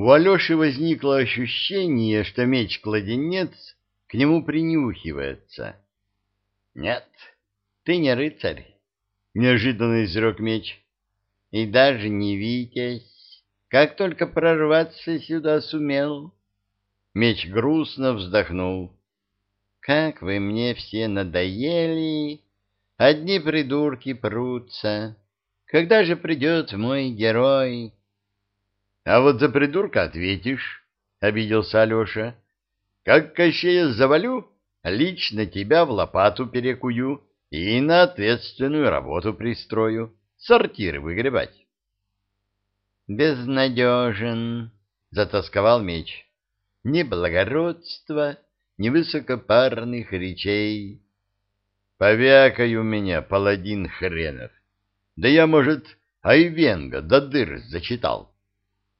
У Алеши возникло ощущение, что меч-кладенец к нему принюхивается. — Нет, ты не рыцарь, — неожиданно изрек меч, — и даже не витязь. Как только прорваться сюда сумел. Меч грустно вздохнул. — Как вы мне все надоели! Одни придурки прутся. Когда же придет мой герой? А вот за придурка ответишь, — обиделся Алеша. Как Кощея завалю, лично тебя в лопату перекую и на ответственную работу пристрою, сортиры выгребать. Безнадежен, — затасковал меч. Ни благородства, ни высокопарных речей. Повякай у меня, паладин хренов. Да я, может, Айвенга до дыр зачитал.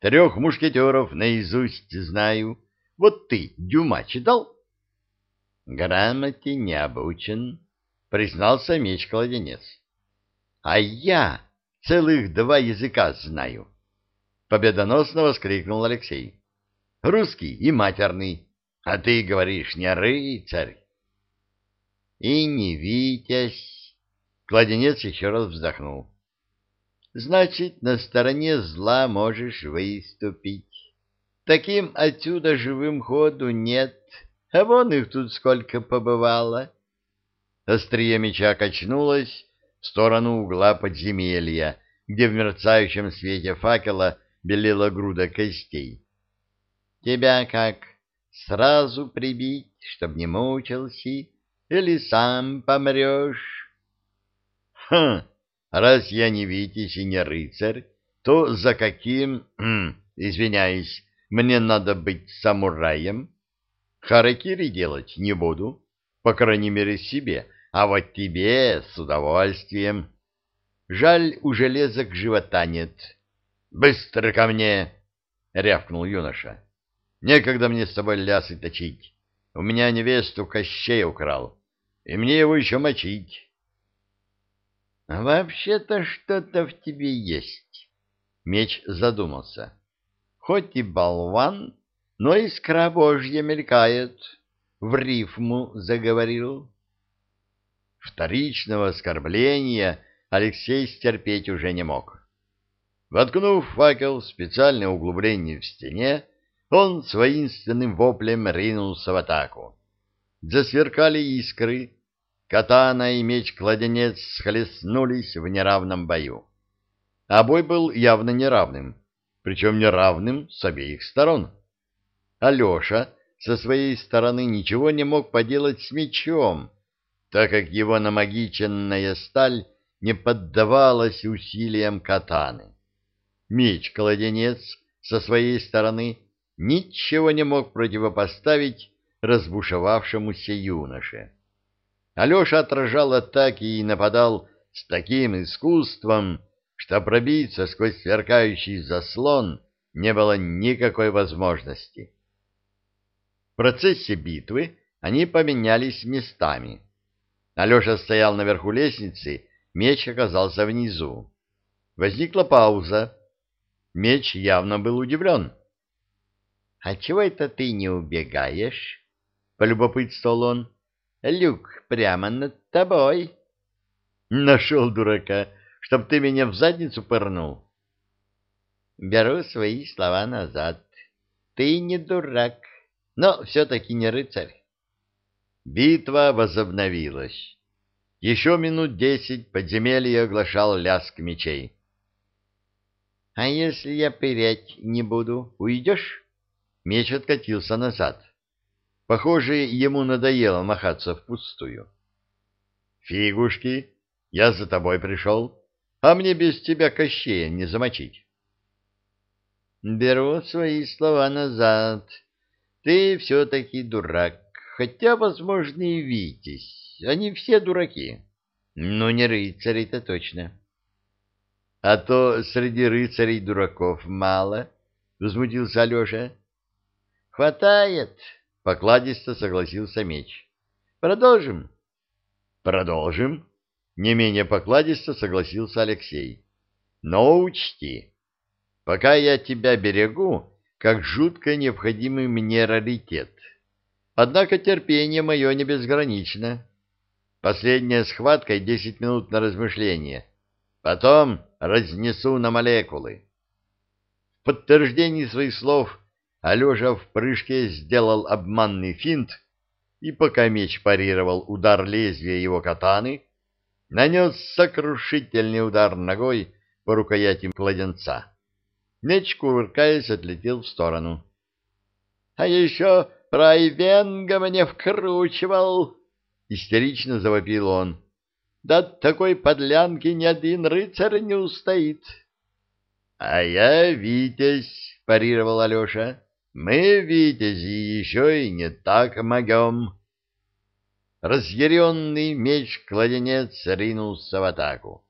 Трех мушкетеров наизусть знаю. Вот ты Дюма читал? — Грамоте не обучен, — признался меч-кладенец. — А я целых два языка знаю, — победоносно воскликнул Алексей. — Русский и матерный, а ты говоришь не рыцарь. — И не витязь, — кладенец еще раз вздохнул. Значит, на стороне зла можешь выступить. Таким отсюда живым ходу нет, а вон их тут сколько побывало. Острие меча качнулось в сторону угла подземелья, где в мерцающем свете факела белела груда костей. Тебя как, сразу прибить, чтоб не мучился, или сам помрешь? Хм! Раз я не витязь и не рыцарь, то за каким, извиняюсь, мне надо быть самураем? Харакири делать не буду, по крайней мере себе, а вот тебе с удовольствием. Жаль, у железок живота нет. Быстро ко мне! — рявкнул юноша. — Некогда мне с тобой лясы точить. У меня невесту Кощей украл, и мне его еще мочить. Вообще-то что-то в тебе есть. Меч задумался. Хоть и болван, но искра божья мелькает. В рифму заговорил. Вторичного оскорбления Алексей стерпеть уже не мог. Воткнув факел в специальное углубление в стене, он с воинственным воплем ринулся в атаку. Засверкали искры, Катана и меч-кладенец схлестнулись в неравном бою. А бой был явно неравным, причем неравным с обеих сторон. Алеша со своей стороны ничего не мог поделать с мечом, так как его намагиченная сталь не поддавалась усилиям катаны. Меч-кладенец со своей стороны ничего не мог противопоставить разбушевавшемуся юноше. Алеша отражал атаки и нападал с таким искусством, что пробиться сквозь сверкающий заслон не было никакой возможности. В процессе битвы они поменялись местами. Алеша стоял наверху лестницы, меч оказался внизу. Возникла пауза. Меч явно был удивлен. — А чего это ты не убегаешь? — полюбопытствовал он. Люк прямо над тобой. Нашел дурака, чтоб ты меня в задницу пырнул. Беру свои слова назад. Ты не дурак, но все-таки не рыцарь. Битва возобновилась. Еще минут десять подземелье оглашал лязг мечей. — А если я пырять не буду, уйдешь? Меч откатился назад. Похоже, ему надоело махаться впустую. «Фигушки, я за тобой пришел, а мне без тебя кощея не замочить». «Беру свои слова назад. Ты все-таки дурак, хотя, возможно, и Витязь. Они все дураки. Но не рыцари-то точно». «А то среди рыцарей дураков мало», — возмутился Алеша. «Хватает», Покладисто согласился меч. Продолжим. Продолжим. Не менее покладисто согласился Алексей. Но учти, пока я тебя берегу, как жутко необходимый мне раритет. Однако терпение мое не безгранично. Последняя схватка и десять минут на размышление. Потом разнесу на молекулы. В подтверждении своих слов Алеша в прыжке сделал обманный финт, и пока меч парировал удар лезвия его катаны, нанес сокрушительный удар ногой по рукояти кладенца. Меч, кувыркаясь, отлетел в сторону. — А еще про Ивенга мне вкручивал! — истерично завопил он. — Да такой подлянки ни один рыцарь не устоит. — А я Витязь, — парировал Алеша. — Мы, Витязи, еще и не так могем. Разъяренный меч-кладенец ринулся в атаку.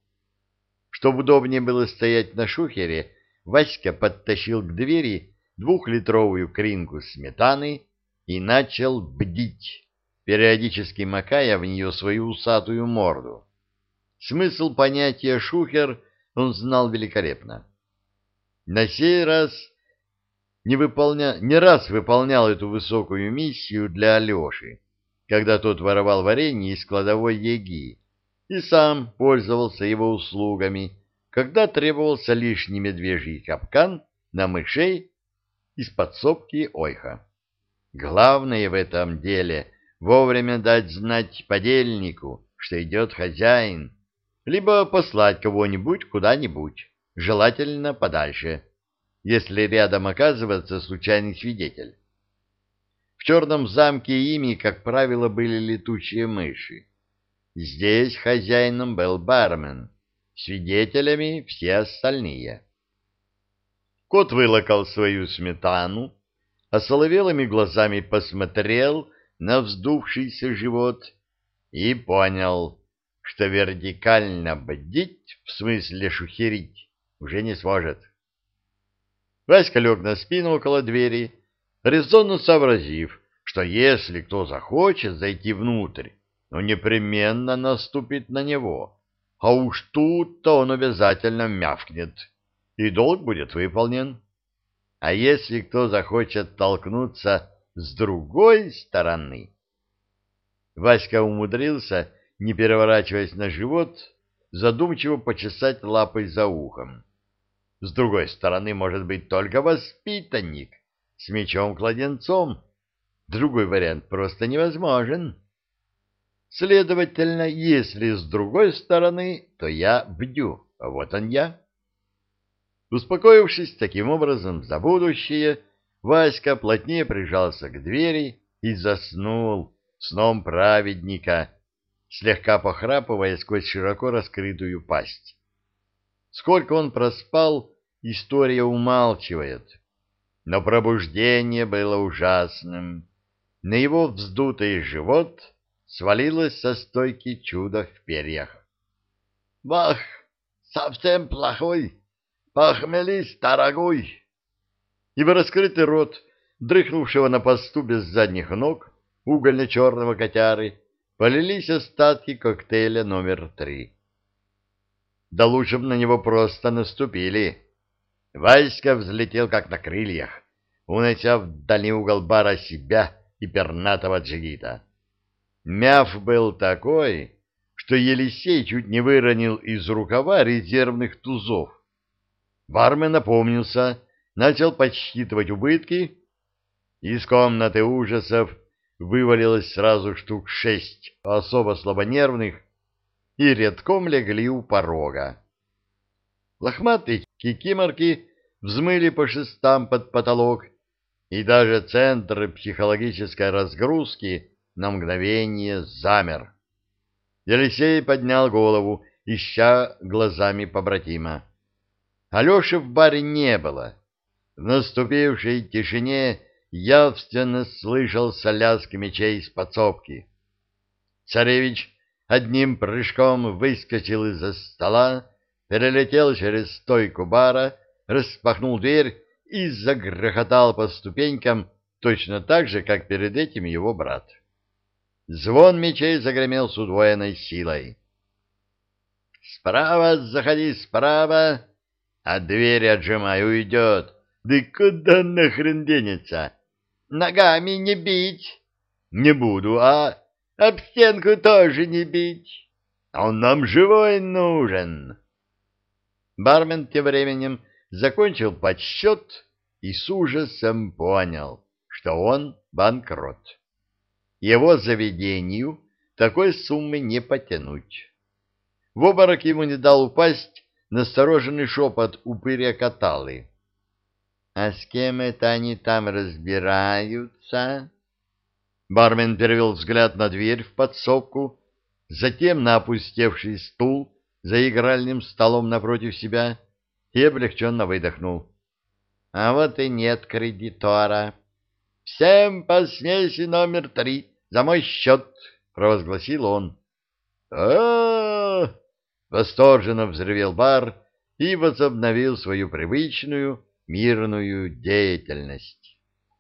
Чтобы удобнее было стоять на шухере, Васька подтащил к двери двухлитровую кринку сметаны и начал бдить, периодически макая в нее свою усатую морду. Смысл понятия «шухер» он знал великолепно. На сей раз не, выполня... не раз выполнял эту высокую миссию для Алеши когда тот воровал варенье из кладовой еги, и сам пользовался его услугами, когда требовался лишний медвежий капкан на мышей из подсобки ойха. Главное в этом деле вовремя дать знать подельнику, что идет хозяин, либо послать кого-нибудь куда-нибудь, желательно подальше, если рядом оказывается случайный свидетель. В черном замке ими, как правило, были летучие мыши. Здесь хозяином был бармен, свидетелями все остальные. Кот вылокал свою сметану, а соловелыми глазами посмотрел на вздувшийся живот и понял, что вертикально бдить, в смысле шухерить, уже не сможет. Васька лег на спину около двери резонно сообразив, что если кто захочет зайти внутрь, но непременно наступит на него, а уж тут-то он обязательно мявкнет, и долг будет выполнен. А если кто захочет толкнуться с другой стороны... Васька умудрился, не переворачиваясь на живот, задумчиво почесать лапой за ухом. С другой стороны может быть только воспитанник, с мечом-кладенцом. Другой вариант просто невозможен. Следовательно, если с другой стороны, то я бдю. Вот он я. Успокоившись таким образом за будущее, Васька плотнее прижался к двери и заснул сном праведника, слегка похрапывая сквозь широко раскрытую пасть. Сколько он проспал, история умалчивает но пробуждение было ужасным. На его вздутый живот свалилось со стойки чудо в перьях. — Бах, совсем плохой! Похмелись, дорогой! И в раскрытый рот, дрыхнувшего на посту без задних ног, угольно-черного котяры, полились остатки коктейля номер три. Да лучше бы на него просто наступили. Васька взлетел как на крыльях, унося в дальний угол бара себя и пернатого джигита. Мяв был такой, что Елисей чуть не выронил из рукава резервных тузов. Бармен напомнился, начал подсчитывать убытки. Из комнаты ужасов вывалилось сразу штук шесть особо слабонервных и редком легли у порога. Лохматые кикиморки взмыли по шестам под потолок, и даже центр психологической разгрузки на мгновение замер. Елисей поднял голову, ища глазами побратима. Алеши в баре не было. В наступившей тишине явственно слышался лязг мечей из подсобки. Царевич одним прыжком выскочил из-за стола, перелетел через стойку бара, распахнул дверь и загрохотал по ступенькам точно так же, как перед этим его брат. Звон мечей загремел с удвоенной силой. «Справа заходи, справа, а дверь отжимай, уйдет. Да куда нахрен денется? Ногами не бить. Не буду, а об стенку тоже не бить. Он нам живой нужен. Бармен тем временем закончил подсчет и с ужасом понял, что он банкрот. Его заведению такой суммы не потянуть. В обморок ему не дал упасть настороженный шепот упыря Каталы. — А с кем это они там разбираются? Бармен перевел взгляд на дверь в подсобку, затем на опустевший стул за игральным столом напротив себя и облегченно выдохнул. — А вот и нет кредитора. — Всем по смеси номер три за мой счет, — провозгласил он. — А-а-а! Восторженно взревел бар и возобновил свою привычную мирную деятельность.